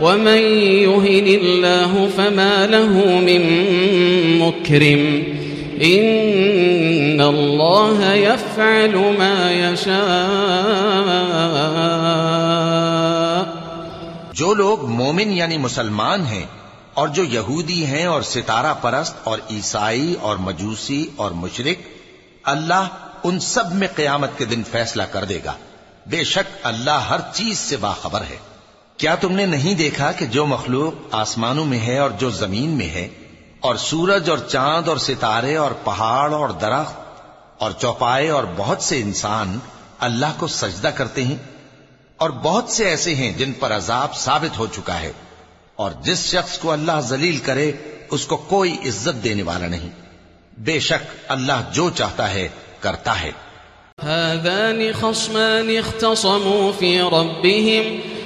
ومن يهن الله فما له من مكرم إن الله يفعل ما يشاء جو لوگ مومن یعنی مسلمان ہیں اور جو یہودی ہیں اور ستارہ پرست اور عیسائی اور مجوسی اور مشرق اللہ ان سب میں قیامت کے دن فیصلہ کر دے گا۔ بے شک اللہ ہر چیز سے باخبر ہے۔ کیا تم نے نہیں دیکھا کہ جو مخلوق آسمانوں میں ہے اور جو زمین میں ہے، اور سورج اور چاند اور ستارے اور پہاڑ اور درخت اور چوپائے اور بہت سے انسان اللہ کو سجدہ کرتے ہیں، اور بہت سے ایسے ہیں جن پر عذاب ثابت ہو چکا ہے، اور جس شخص کو اللہ ذلیل کرے، اس کو کوئی عزت دینے والا نہیں۔ بے شک اللہ جو چاہتا ہے، کرتا ہے۔ هذان خصمان اختصموا في ربهم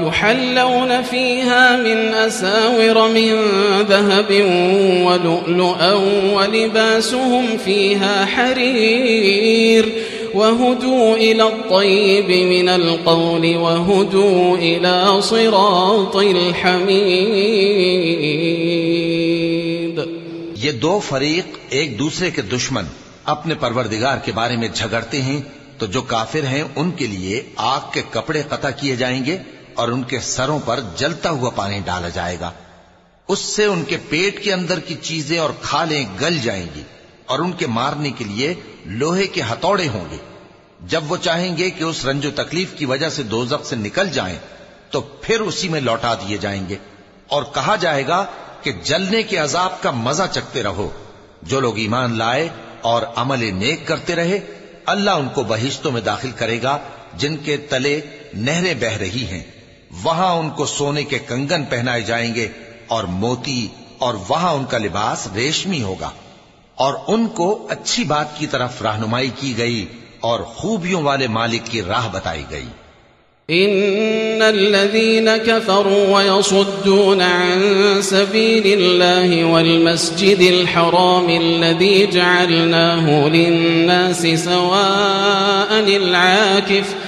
يحلون فيها من أساور من ذهب ولؤلؤا ولباسهم فيها حرير وهدوا إلى الطيب من القول وهدوا إلى صراط الحميد. یہ دو فریق ایک دوسرے کے دشمن اپنے پروردگار کے بارے میں جھگڑتے ہیں تو جو کافر ہیں ان کے لیے آگ کے کپڑے قطع کیے جائیں گے اور ان کے سروں پر جلتا ہوا پانی ڈالا جائے گا۔ اس سے ان کے پیٹ کے اندر کی چیزیں اور کھالیں گل جائیں گی اور ان کے مارنے کے لیے لوہے کے ہتھوڑے ہوں گے۔ جب وہ چاہیں گے کہ اس رنج و تکلیف کی وجہ سے دوزخ سے نکل جائیں، تو پھر اسی میں لوٹا دیے جائیں گے۔ اور کہا جائے گا کہ جلنے کے عذاب کا مزہ چکتے رہو۔ جو لوگ ایمان لائے اور عمل نیک کرتے رہے، اللہ ان کو بہشتوں میں داخل کرے گا، جن کے تلے نہریں بہ رہی ہیں۔ وہاں ان کو سونے کے کنگن پہنائے جائیں گے اور موتی اور وہاں ان کا لباس ریشمی ہوگا اور ان کو اچھی بات کی طرف رہنمائی کی گئی اور خوبیوں والے مالک کی راہ بتائی گئی۔ إن الذين كفروا ويصدون عن سبيل الله والمسجد الحرام الذي جعلناه للناس سواء العاكف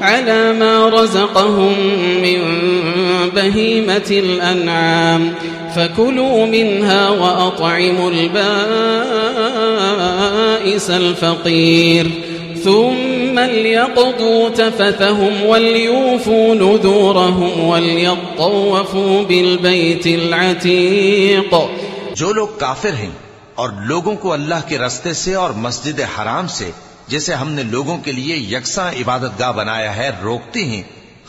على ما رزقهم من بهيمة الأنعام. فكلوا منها وأطعموا البائس الفقير. ثم ليقضوا تفثهم وليوفوا نذورهم وليطوفوا بالبيت العتيق. جو لوگ کافر ہیں اور لوگوں کو اللہ کے رستے سے اور مسجد حرام سے جسے ہم نے لوگوں کے لیے یکساں عبادت گاہ بنایا ہے، روکتے ہیں۔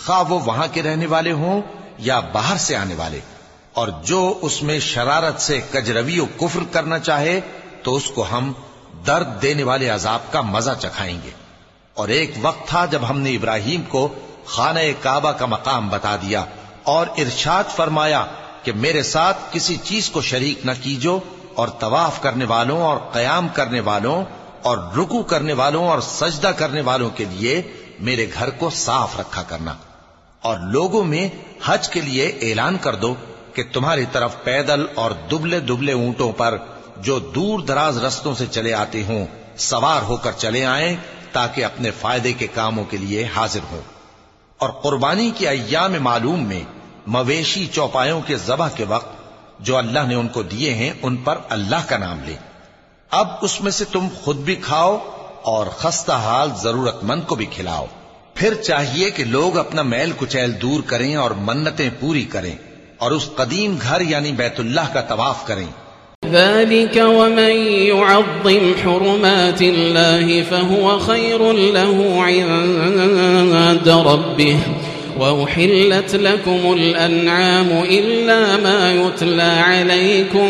خواہ وہ وہاں کے رہنے والے ہوں یا باہر سے آنے والے۔ اور جو اس میں شرارت سے کجروی و کفر کرنا چاہے، تو اس کو ہم درد دینے والے عذاب کا مزہ چکھائیں گے۔ اور ایک وقت تھا جب ہم نے ابراہیم کو خانہ کعبہ کا مقام بتا دیا اور ارشاد فرمایا کہ میرے ساتھ کسی چیز کو شریک نہ کیجو اور طواف کرنے والوں اور قیام کرنے والوں اور رکو کرنے والوں اور سجدہ کرنے والوں کے لیے میرے گھر کو صاف رکھا کرنا اور لوگوں میں حج کے لیے اعلان کر دو کہ تمہاری طرف پیدل اور دبلے دبلے اونٹوں پر جو دور دراز رستوں سے چلے آتے ہوں، سوار ہو کر چلے آئیں تاکہ اپنے فائدے کے کاموں کے لیے حاضر ہوں۔ اور قربانی کی ایام معلوم میں مویشی چوپایوں کے ذبح کے وقت جو اللہ نے ان کو دیے ہیں، ان پر اللہ کا نام لے۔ اب اس میں سے تم خود بھی کھاؤ اور خستہ حال ضرورت مند کو بھی کھلاؤ۔ پھر چاہیے کہ لوگ اپنا میل کچیل دور کریں اور منتیں پوری کریں اور اس قدیم گھر یعنی بیت اللہ کا طواف کریں۔ ذلك ومن يعظم حرمات الله فهو خير له عند ربه وأحلت لكم الأنعام إلا ما يتلى عليكم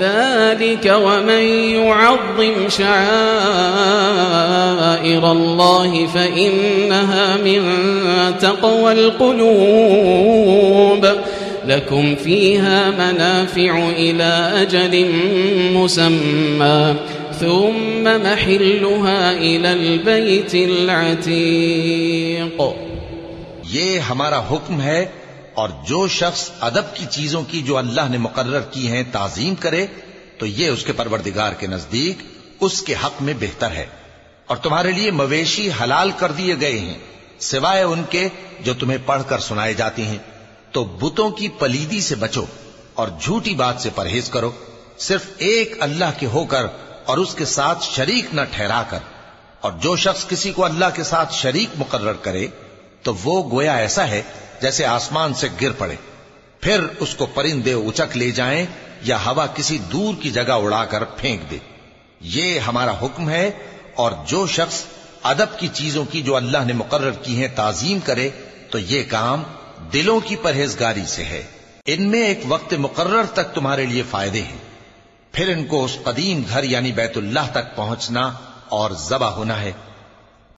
ذلك ومن يعظم شعائر الله فإنها من تقوى القلوب لكم فيها منافع إلى أجل مسمى ثم محلها إلى البيت العتيق یہ ہمارا حکم ہے اور جو شخص ادب کی چیزوں کی جو اللہ نے مقرر کی ہیں تعظیم کرے، تو یہ اس کے پروردگار کے نزدیک اس کے حق میں بہتر ہے۔ اور تمہارے لیے مویشی حلال کر دیے گئے ہیں، سوائے ان کے جو تمہیں پڑھ کر سنائے جاتے ہیں۔ تو بتوں کی پلیدی سے بچو اور جھوٹی بات سے پرہیز کرو۔ صرف ایک اللہ کے ہو کر اور اس کے ساتھ شریک نہ ٹھہرا کر۔ اور جو شخص کسی کو اللہ کے ساتھ شریک مقرر کرے، تو وہ گویا ایسا ہے جیسے آسمان سے گر پڑے۔ پھر اس کو پرندے اچک لے جائیں یا ہوا کسی دور کی جگہ اڑا کر پھینک دے۔ یہ ہمارا حکم ہے اور جو شخص ادب کی چیزوں کی جو اللہ نے مقرر کی ہیں تعظیم کرے تو یہ کام دلوں کی پرہیزگاری سے ہے۔ ان میں ایک وقت مقرر تک تمہارے لیے فائدے ہیں۔ پھر ان کو اس قدیم گھر یعنی بیت اللہ تک پہنچنا اور ذبح ہونا ہے۔